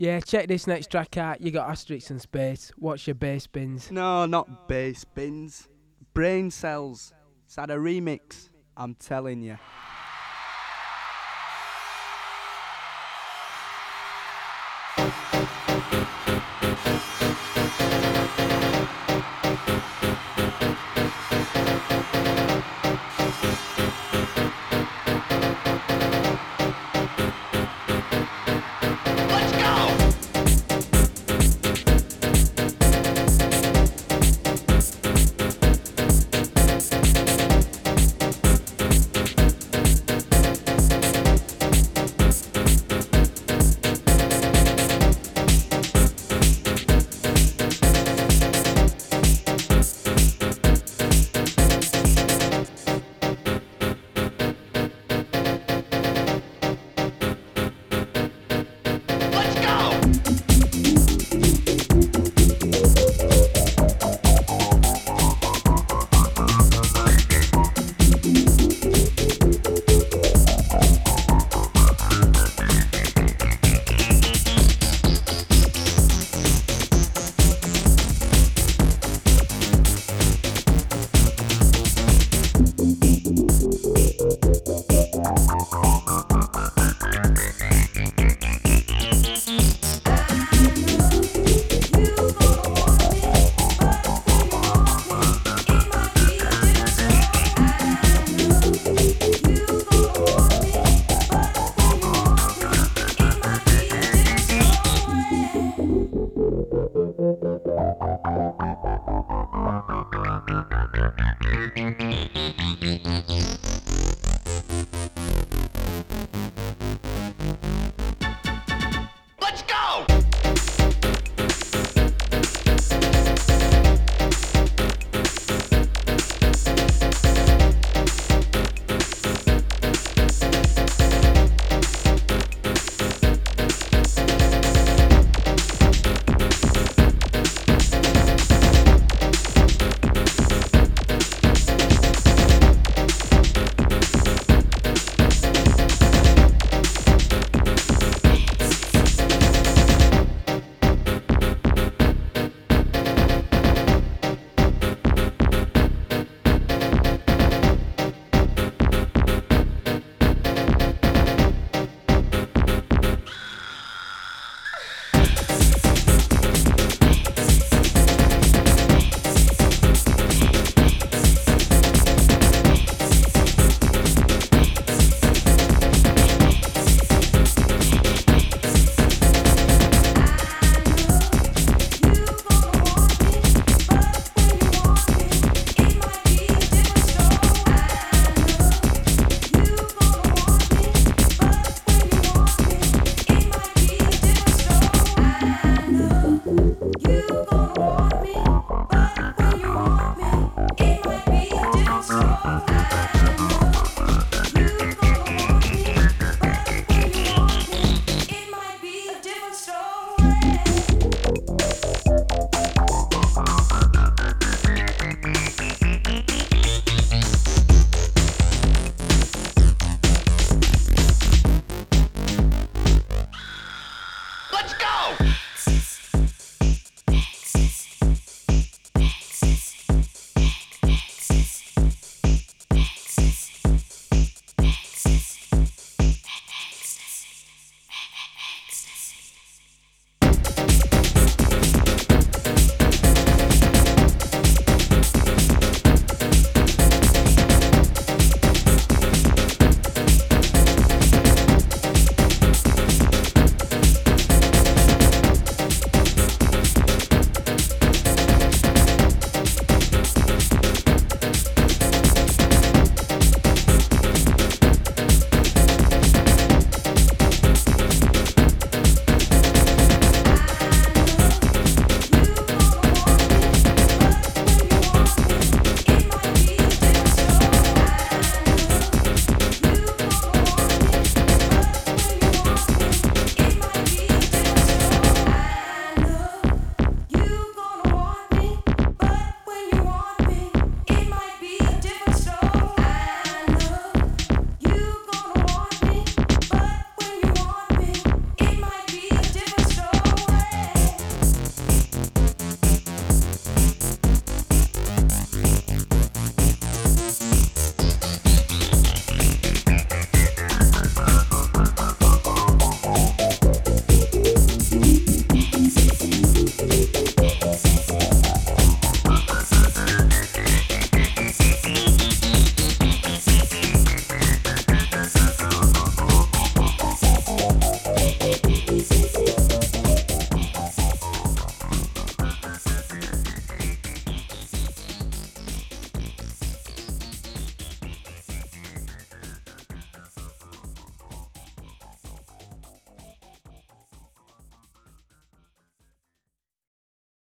Yeah, check this next track out. You got asterisks and space. What's your bass bins? No, not bass bins. Brain cells. It's had a remix. I'm telling you. Let's go!